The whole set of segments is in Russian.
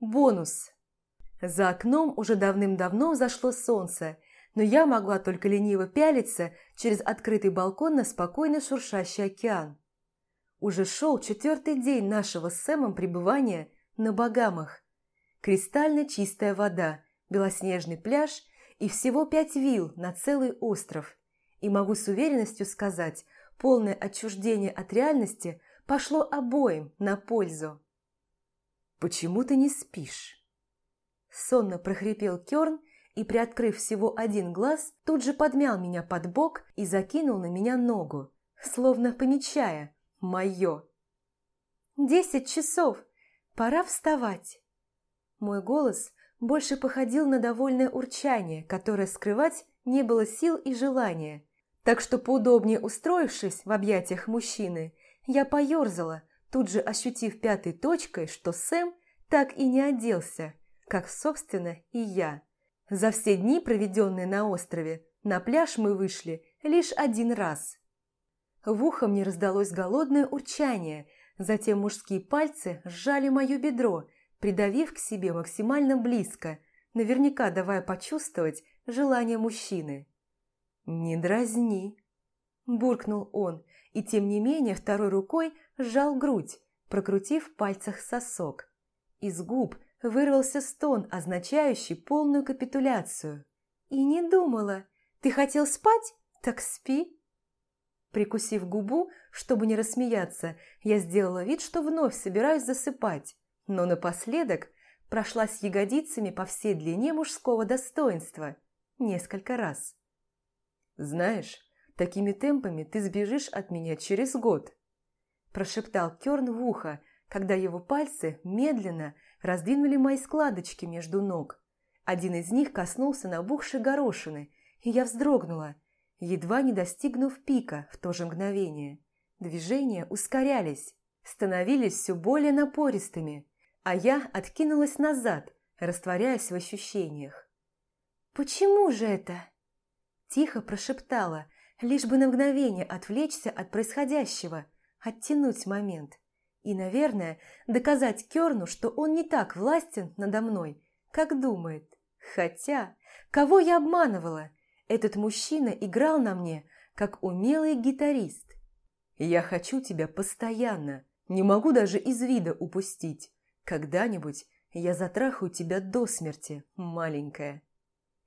Бонус. За окном уже давным-давно зашло солнце, но я могла только лениво пялиться через открытый балкон на спокойно шуршащий океан. Уже шел четвертый день нашего с Сэмом пребывания на Багамах. Кристально чистая вода, белоснежный пляж и всего пять вилл на целый остров. И могу с уверенностью сказать, полное отчуждение от реальности пошло обоим на пользу. «Почему ты не спишь?» Сонно прохрипел Кёрн и, приоткрыв всего один глаз, тут же подмял меня под бок и закинул на меня ногу, словно помечая «моё». «Десять часов! Пора вставать!» Мой голос больше походил на довольное урчание, которое скрывать не было сил и желания. Так что, поудобнее устроившись в объятиях мужчины, я поерзала, тут же ощутив пятой точкой, что Сэм так и не оделся, как, собственно, и я. За все дни, проведенные на острове, на пляж мы вышли лишь один раз. В ухо мне раздалось голодное урчание, затем мужские пальцы сжали мое бедро, придавив к себе максимально близко, наверняка давая почувствовать желание мужчины. «Не дразни!» – буркнул он, и тем не менее второй рукой сжал грудь, прокрутив в пальцах сосок. Из губ вырвался стон, означающий полную капитуляцию. «И не думала. Ты хотел спать? Так спи!» Прикусив губу, чтобы не рассмеяться, я сделала вид, что вновь собираюсь засыпать, но напоследок прошлась ягодицами по всей длине мужского достоинства несколько раз. «Знаешь, такими темпами ты сбежишь от меня через год», прошептал Керн в ухо, когда его пальцы медленно раздвинули мои складочки между ног. Один из них коснулся набухшей горошины, и я вздрогнула, едва не достигнув пика в то же мгновение. Движения ускорялись, становились все более напористыми, а я откинулась назад, растворяясь в ощущениях. «Почему же это?» Тихо прошептала, лишь бы на мгновение отвлечься от происходящего, оттянуть момент. И, наверное, доказать Керну, что он не так властен надо мной, как думает. Хотя, кого я обманывала? Этот мужчина играл на мне, как умелый гитарист. Я хочу тебя постоянно, не могу даже из вида упустить. Когда-нибудь я затрахаю тебя до смерти, маленькая.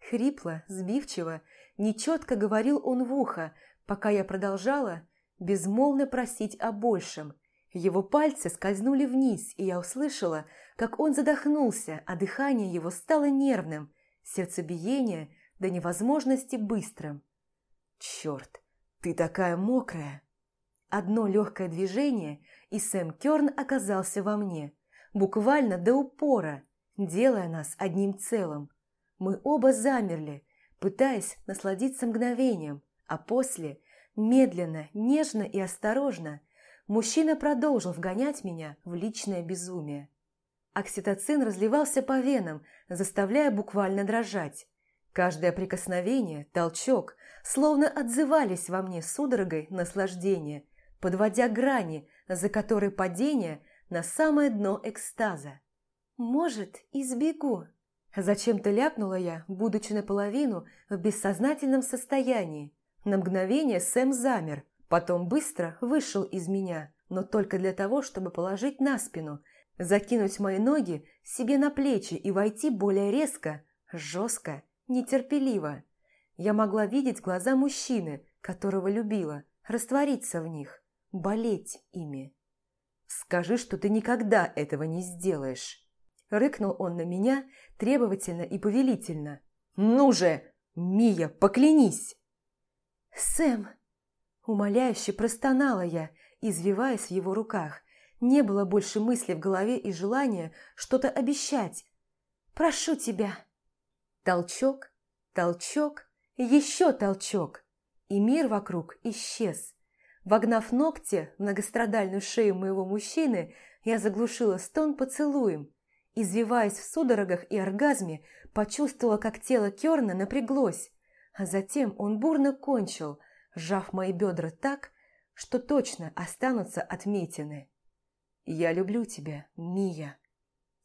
Хрипло, сбивчиво, нечетко говорил он в ухо, пока я продолжала безмолвно просить о большем – его пальцы скользнули вниз, и я услышала, как он задохнулся, а дыхание его стало нервным, сердцебиение до невозможности быстрым. «Черт, ты такая мокрая!» Одно легкое движение, и Сэм Керн оказался во мне, буквально до упора, делая нас одним целым. Мы оба замерли, пытаясь насладиться мгновением, а после, медленно, нежно и осторожно – мужчина продолжил вгонять меня в личное безумие. Окситоцин разливался по венам, заставляя буквально дрожать. Каждое прикосновение, толчок, словно отзывались во мне судорогой наслаждения, подводя грани, за которой падение на самое дно экстаза. «Может, избегу?» Зачем-то ляпнула я, будучи наполовину в бессознательном состоянии. На мгновение Сэм замер, Потом быстро вышел из меня, но только для того, чтобы положить на спину, закинуть мои ноги себе на плечи и войти более резко, жестко, нетерпеливо. Я могла видеть глаза мужчины, которого любила, раствориться в них, болеть ими. «Скажи, что ты никогда этого не сделаешь!» Рыкнул он на меня требовательно и повелительно. «Ну же, Мия, поклянись!» «Сэм!» Умоляюще простонала я, извиваясь в его руках. Не было больше мысли в голове и желания что-то обещать. «Прошу тебя!» Толчок, толчок, еще толчок, и мир вокруг исчез. Вогнав ногти в многострадальную шею моего мужчины, я заглушила стон поцелуем. Извиваясь в судорогах и оргазме, почувствовала, как тело Керна напряглось, а затем он бурно кончил – сжав мои бедра так, что точно останутся отметины. «Я люблю тебя, Мия»,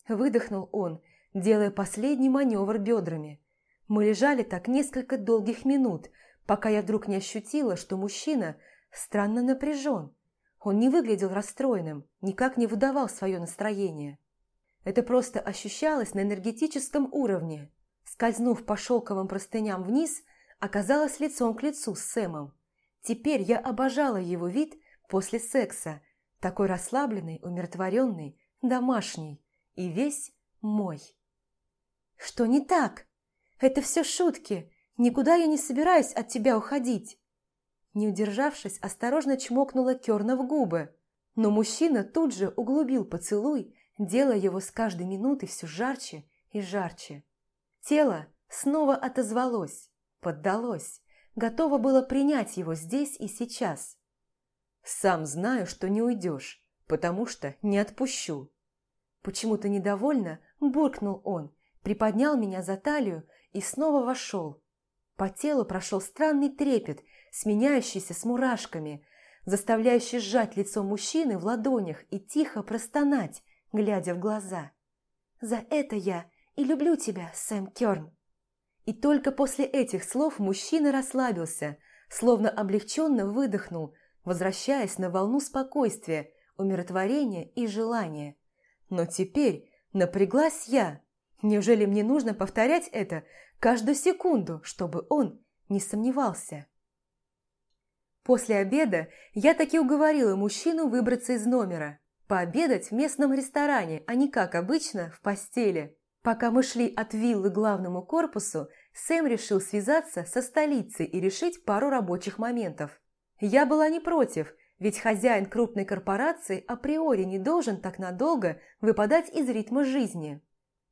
Выдохнул он, делая последний маневр бедрами. Мы лежали так несколько долгих минут, пока я вдруг не ощутила, что мужчина странно напряжен. Он не выглядел расстроенным, никак не выдавал свое настроение. Это просто ощущалось на энергетическом уровне. Скользнув по шелковым простыням вниз, оказалась лицом к лицу с Сэмом. Теперь я обожала его вид после секса, такой расслабленный, умиротворенный, домашний и весь мой. «Что не так? Это все шутки. Никуда я не собираюсь от тебя уходить». Не удержавшись, осторожно чмокнула Керна в губы, но мужчина тут же углубил поцелуй, делая его с каждой минутой все жарче и жарче. Тело снова отозвалось, поддалось, готово было принять его здесь и сейчас. «Сам знаю, что не уйдешь, потому что не отпущу». Почему-то недовольно буркнул он, приподнял меня за талию и снова вошел. По телу прошел странный трепет, сменяющийся с мурашками, заставляющий сжать лицо мужчины в ладонях и тихо простонать, глядя в глаза. «За это я и люблю тебя, Сэм Кёрн». И только после этих слов мужчина расслабился, словно облегченно выдохнул, возвращаясь на волну спокойствия, умиротворения и желания. Но теперь напряглась я. Неужели мне нужно повторять это каждую секунду, чтобы он не сомневался? После обеда я таки уговорила мужчину выбраться из номера, пообедать в местном ресторане, а не как обычно в постели. Пока мы шли от виллы к главному корпусу, Сэм решил связаться со столицей и решить пару рабочих моментов. Я была не против, ведь хозяин крупной корпорации априори не должен так надолго выпадать из ритма жизни.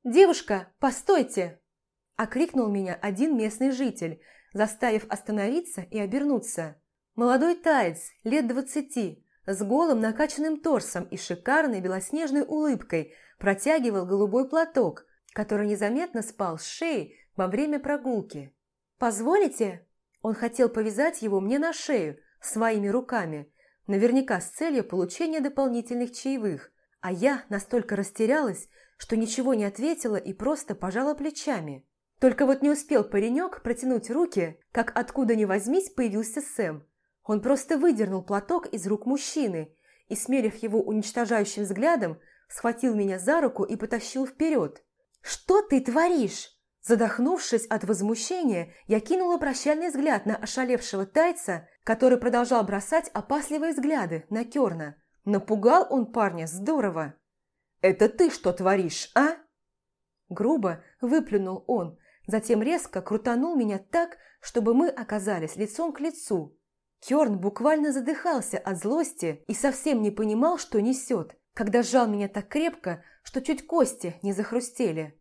«Девушка, постойте!» – окрикнул меня один местный житель, заставив остановиться и обернуться. Молодой таец, лет двадцати, с голым накачанным торсом и шикарной белоснежной улыбкой протягивал голубой платок, который незаметно спал с шеи во время прогулки. «Позволите?» Он хотел повязать его мне на шею своими руками, наверняка с целью получения дополнительных чаевых, а я настолько растерялась, что ничего не ответила и просто пожала плечами. Только вот не успел паренек протянуть руки, как откуда ни возьмись появился Сэм. Он просто выдернул платок из рук мужчины и, смерив его уничтожающим взглядом, схватил меня за руку и потащил вперед. «Что ты творишь?» Задохнувшись от возмущения, я кинула прощальный взгляд на ошалевшего тайца, который продолжал бросать опасливые взгляды на Керна. Напугал он парня здорово. «Это ты что творишь, а?» Грубо выплюнул он, затем резко крутанул меня так, чтобы мы оказались лицом к лицу. Керн буквально задыхался от злости и совсем не понимал, что несет, когда сжал меня так крепко, что чуть кости не захрустели.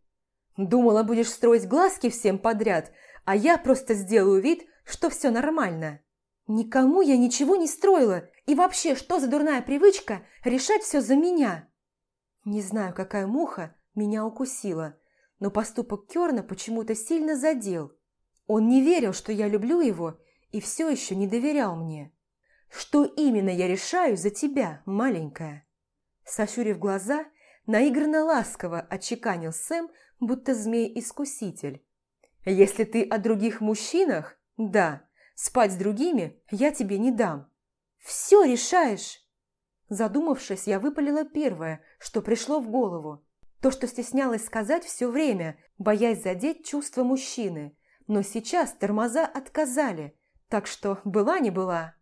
Думала, будешь строить глазки всем подряд, а я просто сделаю вид, что все нормально. Никому я ничего не строила, и вообще, что за дурная привычка решать все за меня? Не знаю, какая муха меня укусила, но поступок Керна почему-то сильно задел. Он не верил, что я люблю его, и все еще не доверял мне. Что именно я решаю за тебя, маленькая? Сощурив глаза, наигранно ласково отчеканил Сэм, будто змей-искуситель. «Если ты о других мужчинах, да, спать с другими я тебе не дам. Все решаешь!» Задумавшись, я выпалила первое, что пришло в голову. То, что стеснялась сказать все время, боясь задеть чувства мужчины. Но сейчас тормоза отказали, так что была не была.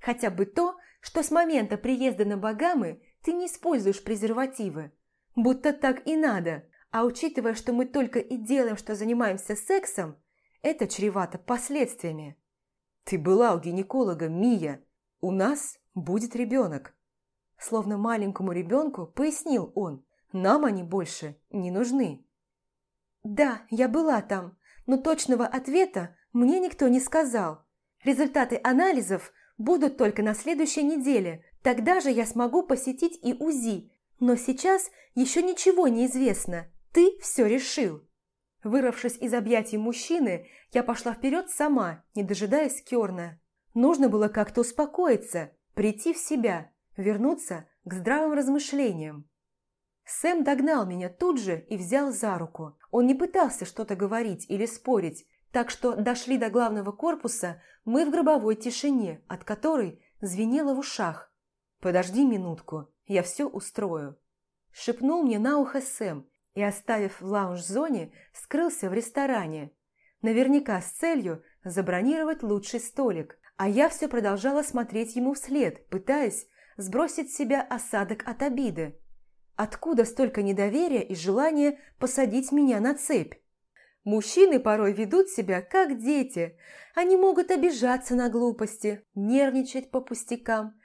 Хотя бы то, что с момента приезда на Багамы ты не используешь презервативы. Будто так и надо. А учитывая, что мы только и делаем, что занимаемся сексом, это чревато последствиями. Ты была у гинеколога, Мия. У нас будет ребенок. Словно маленькому ребенку пояснил он. Нам они больше не нужны. Да, я была там, но точного ответа мне никто не сказал. Результаты анализов будут только на следующей неделе, Тогда же я смогу посетить и УЗИ. Но сейчас еще ничего не известно. Ты все решил. Вырвавшись из объятий мужчины, я пошла вперед сама, не дожидаясь Керна. Нужно было как-то успокоиться, прийти в себя, вернуться к здравым размышлениям. Сэм догнал меня тут же и взял за руку. Он не пытался что-то говорить или спорить, так что дошли до главного корпуса мы в гробовой тишине, от которой звенело в ушах. «Подожди минутку, я все устрою», – шепнул мне на ухо Сэм и, оставив в лаунж-зоне, скрылся в ресторане. Наверняка с целью забронировать лучший столик, а я все продолжала смотреть ему вслед, пытаясь сбросить с себя осадок от обиды. Откуда столько недоверия и желания посадить меня на цепь? Мужчины порой ведут себя как дети. Они могут обижаться на глупости, нервничать по пустякам,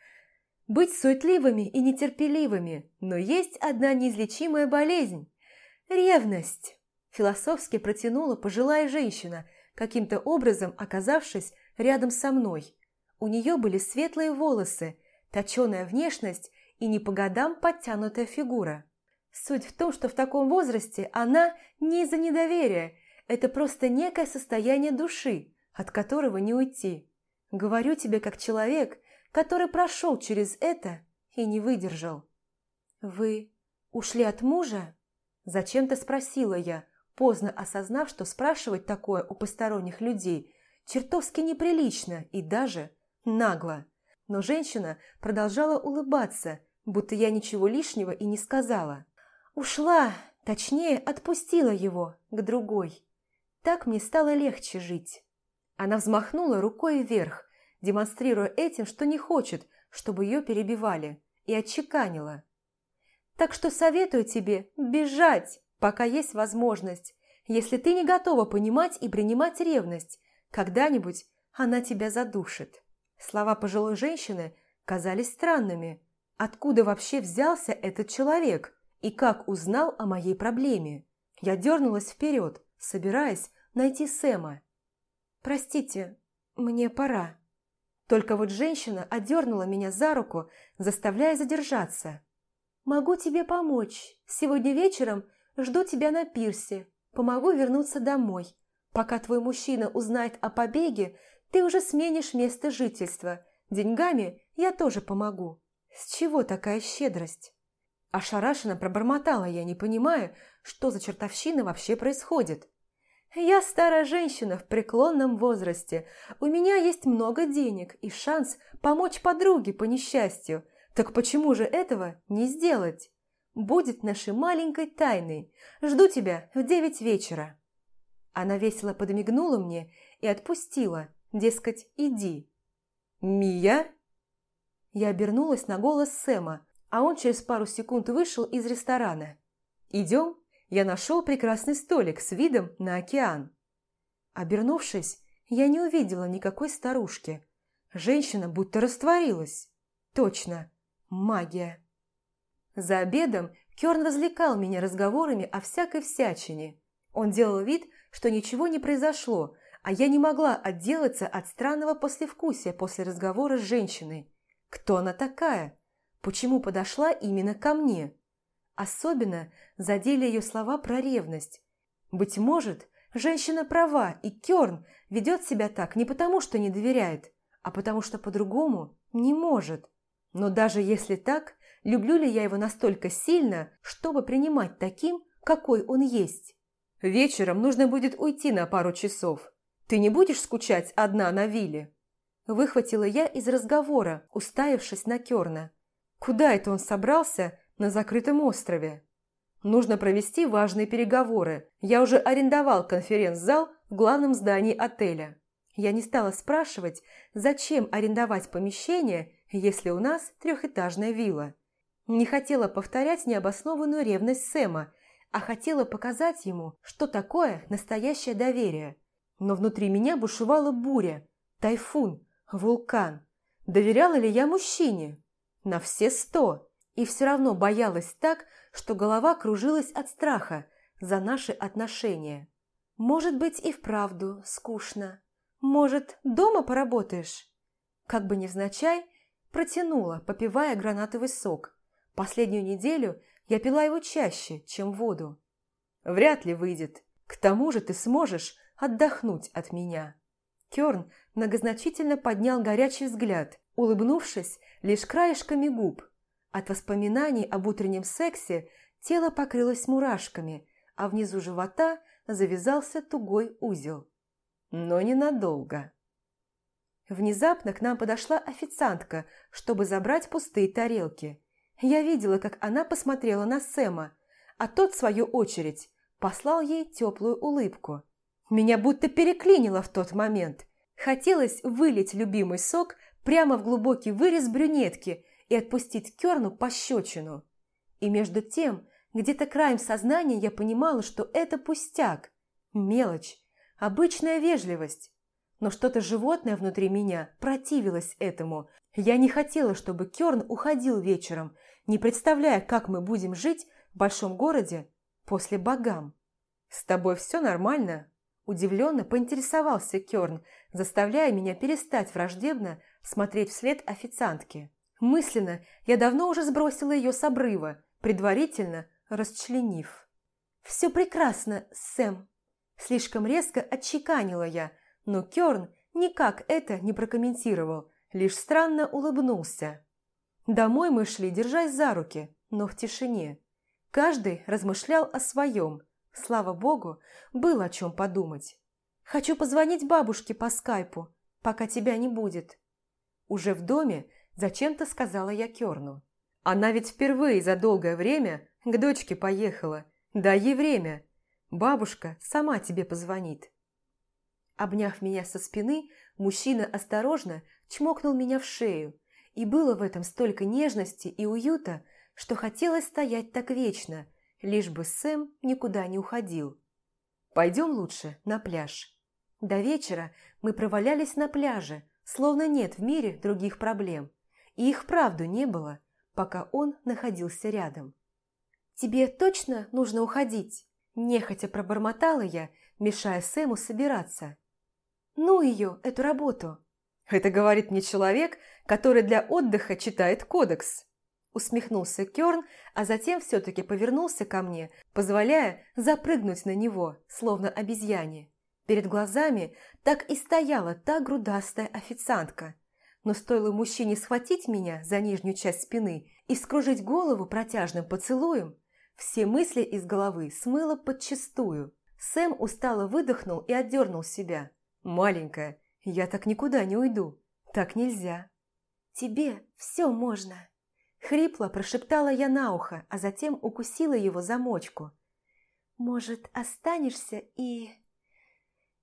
быть суетливыми и нетерпеливыми. Но есть одна неизлечимая болезнь – ревность. Философски протянула пожилая женщина, каким-то образом оказавшись рядом со мной. У нее были светлые волосы, точеная внешность и не по годам подтянутая фигура. Суть в том, что в таком возрасте она не из-за недоверия, это просто некое состояние души, от которого не уйти. Говорю тебе как человек, который прошел через это и не выдержал. «Вы ушли от мужа?» Зачем-то спросила я, поздно осознав, что спрашивать такое у посторонних людей чертовски неприлично и даже нагло. Но женщина продолжала улыбаться, будто я ничего лишнего и не сказала. Ушла, точнее, отпустила его к другой. Так мне стало легче жить. Она взмахнула рукой вверх, демонстрируя этим, что не хочет, чтобы ее перебивали, и отчеканила. «Так что советую тебе бежать, пока есть возможность. Если ты не готова понимать и принимать ревность, когда-нибудь она тебя задушит». Слова пожилой женщины казались странными. Откуда вообще взялся этот человек и как узнал о моей проблеме? Я дернулась вперед, собираясь найти Сэма. «Простите, мне пора». Только вот женщина одернула меня за руку, заставляя задержаться. «Могу тебе помочь. Сегодня вечером жду тебя на пирсе. Помогу вернуться домой. Пока твой мужчина узнает о побеге, ты уже сменишь место жительства. Деньгами я тоже помогу. С чего такая щедрость?» Ошарашенно пробормотала я, не понимая, что за чертовщина вообще происходит. «Я старая женщина в преклонном возрасте. У меня есть много денег и шанс помочь подруге по несчастью. Так почему же этого не сделать? Будет нашей маленькой тайной. Жду тебя в девять вечера». Она весело подмигнула мне и отпустила, дескать, иди. «Мия?» Я обернулась на голос Сэма, а он через пару секунд вышел из ресторана. «Идем?» Я нашел прекрасный столик с видом на океан. Обернувшись, я не увидела никакой старушки. Женщина будто растворилась. Точно, магия. За обедом Кёрн развлекал меня разговорами о всякой всячине. Он делал вид, что ничего не произошло, а я не могла отделаться от странного послевкусия после разговора с женщиной. Кто она такая? Почему подошла именно ко мне? Особенно задели ее слова про ревность. Быть может, женщина права, и Кёрн ведет себя так не потому, что не доверяет, а потому что по-другому не может. Но даже если так, люблю ли я его настолько сильно, чтобы принимать таким, какой он есть? Вечером нужно будет уйти на пару часов. Ты не будешь скучать одна на вилле?» Выхватила я из разговора, уставившись на Керна. Куда это он собрался на закрытом острове? Нужно провести важные переговоры. Я уже арендовал конференц-зал в главном здании отеля. Я не стала спрашивать, зачем арендовать помещение, если у нас трехэтажная вилла. Не хотела повторять необоснованную ревность Сэма, а хотела показать ему, что такое настоящее доверие. Но внутри меня бушевала буря, тайфун, вулкан. Доверяла ли я мужчине? На все сто. И все равно боялась так, что голова кружилась от страха за наши отношения. Может быть и вправду скучно. Может, дома поработаешь? Как бы невзначай, протянула, попивая гранатовый сок. Последнюю неделю я пила его чаще, чем воду. Вряд ли выйдет. К тому же ты сможешь отдохнуть от меня. Керн многозначительно поднял горячий взгляд, улыбнувшись лишь краешками губ. От воспоминаний об утреннем сексе тело покрылось мурашками, а внизу живота завязался тугой узел. Но ненадолго. Внезапно к нам подошла официантка, чтобы забрать пустые тарелки. Я видела, как она посмотрела на Сэма, а тот, в свою очередь, послал ей теплую улыбку. Меня будто переклинило в тот момент. Хотелось вылить любимый сок прямо в глубокий вырез брюнетки и отпустить Керну пощечину. И между тем, где-то краем сознания я понимала, что это пустяк, мелочь, обычная вежливость. Но что-то животное внутри меня противилось этому. Я не хотела, чтобы Керн уходил вечером, не представляя, как мы будем жить в большом городе после богам. «С тобой все нормально?» Удивленно поинтересовался Керн, заставляя меня перестать враждебно смотреть вслед официантке. Мысленно я давно уже сбросила ее с обрыва, предварительно расчленив. «Все прекрасно, Сэм!» Слишком резко отчеканила я, но Керн никак это не прокомментировал, лишь странно улыбнулся. Домой мы шли, держась за руки, но в тишине. Каждый размышлял о своем. Слава богу, было о чем подумать. «Хочу позвонить бабушке по скайпу, пока тебя не будет». Уже в доме зачем-то сказала я Керну. Она ведь впервые за долгое время к дочке поехала. Дай ей время. Бабушка сама тебе позвонит. Обняв меня со спины, мужчина осторожно чмокнул меня в шею, и было в этом столько нежности и уюта, что хотелось стоять так вечно, лишь бы Сэм никуда не уходил. «Пойдем лучше на пляж». До вечера мы провалялись на пляже, словно нет в мире других проблем, и их правду не было, пока он находился рядом. «Тебе точно нужно уходить?» Нехотя пробормотала я, мешая Сэму собираться. Ну ее, эту работу. Это говорит мне человек, который для отдыха читает кодекс. Усмехнулся Керн, а затем все-таки повернулся ко мне, позволяя запрыгнуть на него, словно обезьяне. Перед глазами так и стояла та грудастая официантка. Но стоило мужчине схватить меня за нижнюю часть спины и скружить голову протяжным поцелуем, все мысли из головы смыло подчистую. Сэм устало выдохнул и отдернул себя. «Маленькая, я так никуда не уйду. Так нельзя». «Тебе все можно». Хрипло прошептала я на ухо, а затем укусила его замочку. «Может, останешься и...»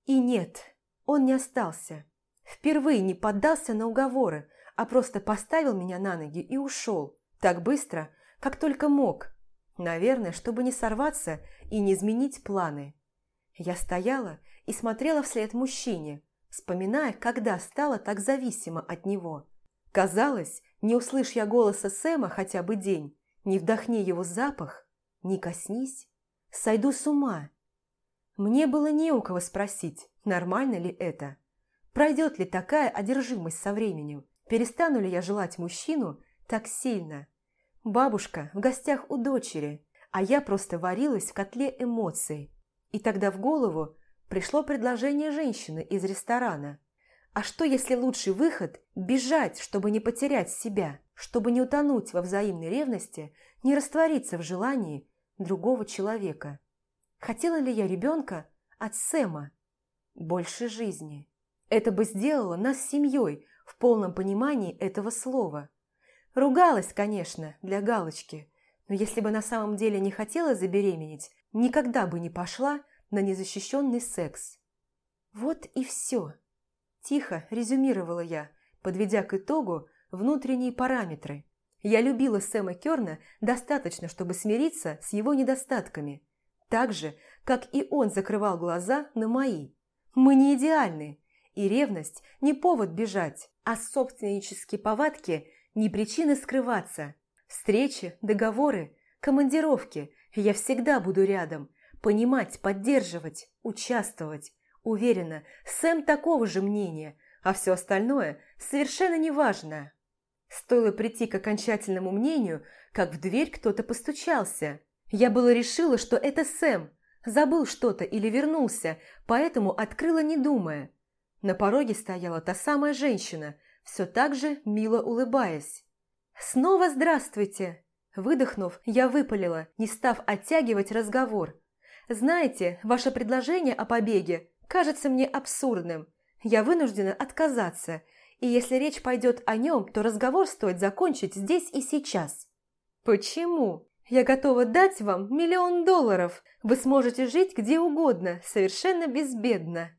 И нет, он не остался. Впервые не поддался на уговоры, а просто поставил меня на ноги и ушел. Так быстро, как только мог. Наверное, чтобы не сорваться и не изменить планы. Я стояла и смотрела вслед мужчине, вспоминая, когда стала так зависима от него. Казалось, не услышь я голоса Сэма хотя бы день, не вдохни его запах, не коснись, сойду с ума. Мне было не у кого спросить, нормально ли это. Пройдет ли такая одержимость со временем? Перестану ли я желать мужчину так сильно? Бабушка в гостях у дочери, а я просто варилась в котле эмоций. И тогда в голову пришло предложение женщины из ресторана. А что, если лучший выход – бежать, чтобы не потерять себя, чтобы не утонуть во взаимной ревности, не раствориться в желании другого человека? Хотела ли я ребенка от Сэма? Больше жизни. Это бы сделало нас семьей в полном понимании этого слова. Ругалась, конечно, для галочки, но если бы на самом деле не хотела забеременеть, никогда бы не пошла на незащищенный секс. Вот и все. Тихо резюмировала я, подведя к итогу внутренние параметры. Я любила Сэма Керна достаточно, чтобы смириться с его недостатками. Так же, как и он закрывал глаза на мои. Мы не идеальны, и ревность не повод бежать, а собственнические повадки не причины скрываться. Встречи, договоры, командировки – я всегда буду рядом, понимать, поддерживать, участвовать. Уверена, Сэм такого же мнения, а все остальное совершенно неважно. Стоило прийти к окончательному мнению, как в дверь кто-то постучался. Я было решила, что это Сэм, забыл что-то или вернулся, поэтому открыла не думая. На пороге стояла та самая женщина, все так же мило улыбаясь. «Снова здравствуйте!» Выдохнув, я выпалила, не став оттягивать разговор. «Знаете, ваше предложение о побеге кажется мне абсурдным. Я вынуждена отказаться, и если речь пойдет о нем, то разговор стоит закончить здесь и сейчас». «Почему? Я готова дать вам миллион долларов. Вы сможете жить где угодно, совершенно безбедно».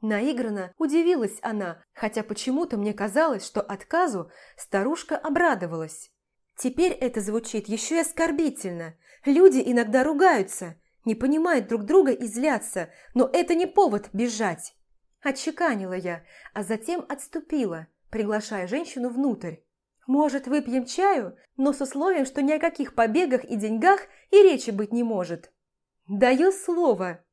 Наигранно удивилась она, хотя почему-то мне казалось, что отказу старушка обрадовалась. Теперь это звучит еще и оскорбительно. Люди иногда ругаются, не понимают друг друга и злятся, но это не повод бежать. Отчеканила я, а затем отступила, приглашая женщину внутрь. Может, выпьем чаю, но с условием, что ни о каких побегах и деньгах и речи быть не может. Даю слово.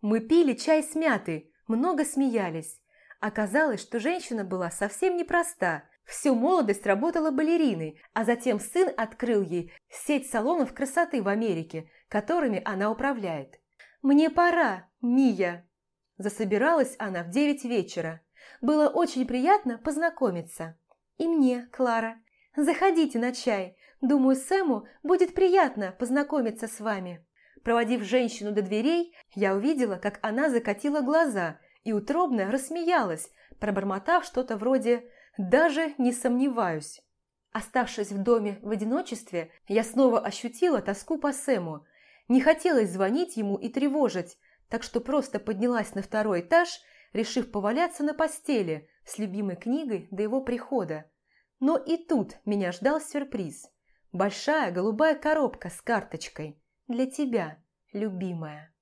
Мы пили чай с мятой, много смеялись. Оказалось, что женщина была совсем непроста – Всю молодость работала балериной, а затем сын открыл ей сеть салонов красоты в Америке, которыми она управляет. «Мне пора, Мия!» Засобиралась она в девять вечера. Было очень приятно познакомиться. «И мне, Клара. Заходите на чай. Думаю, Сэму будет приятно познакомиться с вами». Проводив женщину до дверей, я увидела, как она закатила глаза и утробно рассмеялась, пробормотав что-то вроде даже не сомневаюсь. Оставшись в доме в одиночестве, я снова ощутила тоску по Сэму. Не хотелось звонить ему и тревожить, так что просто поднялась на второй этаж, решив поваляться на постели с любимой книгой до его прихода. Но и тут меня ждал сюрприз. Большая голубая коробка с карточкой. Для тебя, любимая.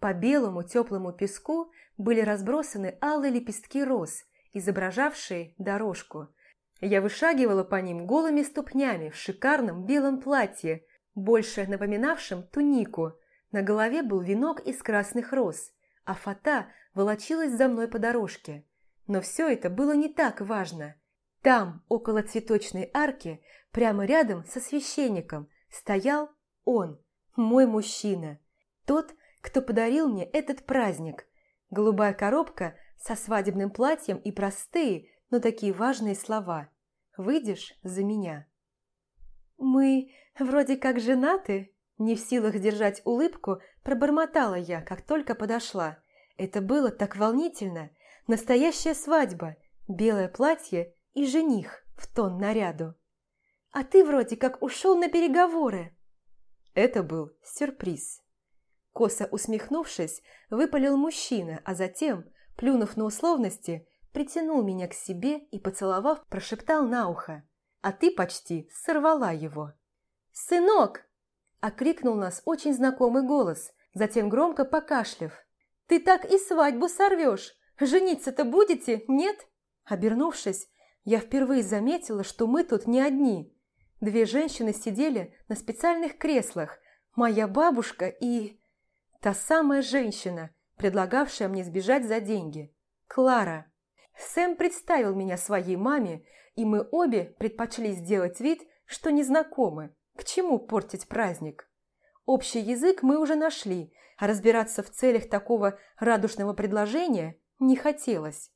По белому теплому песку были разбросаны алые лепестки роз, изображавшие дорожку. Я вышагивала по ним голыми ступнями в шикарном белом платье, больше напоминавшем тунику. На голове был венок из красных роз, а фата волочилась за мной по дорожке. Но все это было не так важно. Там, около цветочной арки, прямо рядом со священником, стоял он, мой мужчина. Тот, кто подарил мне этот праздник. Голубая коробка со свадебным платьем и простые, но такие важные слова. «Выйдешь за меня». «Мы вроде как женаты?» Не в силах держать улыбку, пробормотала я, как только подошла. Это было так волнительно. Настоящая свадьба, белое платье и жених в тон наряду. «А ты вроде как ушел на переговоры». Это был сюрприз. Косо усмехнувшись, выпалил мужчина, а затем, плюнув на условности, притянул меня к себе и, поцеловав, прошептал на ухо. А ты почти сорвала его. «Сынок!» – окрикнул нас очень знакомый голос, затем громко покашляв. «Ты так и свадьбу сорвешь! Жениться-то будете, нет?» Обернувшись, я впервые заметила, что мы тут не одни. Две женщины сидели на специальных креслах, моя бабушка и... Та самая женщина – предлагавшая мне сбежать за деньги. Клара. Сэм представил меня своей маме, и мы обе предпочли сделать вид, что не знакомы. К чему портить праздник? Общий язык мы уже нашли, а разбираться в целях такого радушного предложения не хотелось.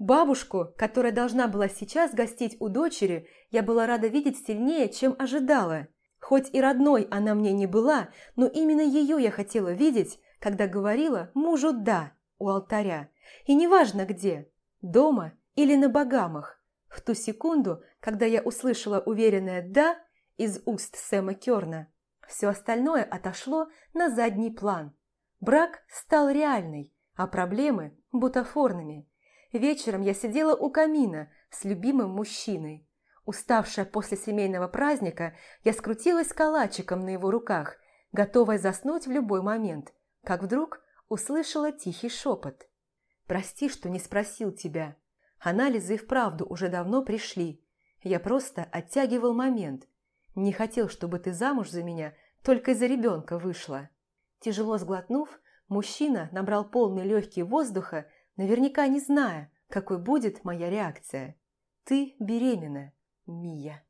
Бабушку, которая должна была сейчас гостить у дочери, я была рада видеть сильнее, чем ожидала. Хоть и родной она мне не была, но именно ее я хотела видеть, когда говорила мужу «да» у алтаря, и неважно где, дома или на Багамах, в ту секунду, когда я услышала уверенное «да» из уст Сэма Керна, все остальное отошло на задний план. Брак стал реальный, а проблемы – бутафорными. Вечером я сидела у камина с любимым мужчиной. Уставшая после семейного праздника, я скрутилась калачиком на его руках, готовая заснуть в любой момент – как вдруг услышала тихий шепот. «Прости, что не спросил тебя. Анализы и вправду уже давно пришли. Я просто оттягивал момент. Не хотел, чтобы ты замуж за меня только из-за ребенка вышла». Тяжело сглотнув, мужчина набрал полный легкий воздуха, наверняка не зная, какой будет моя реакция. «Ты беременна, Мия».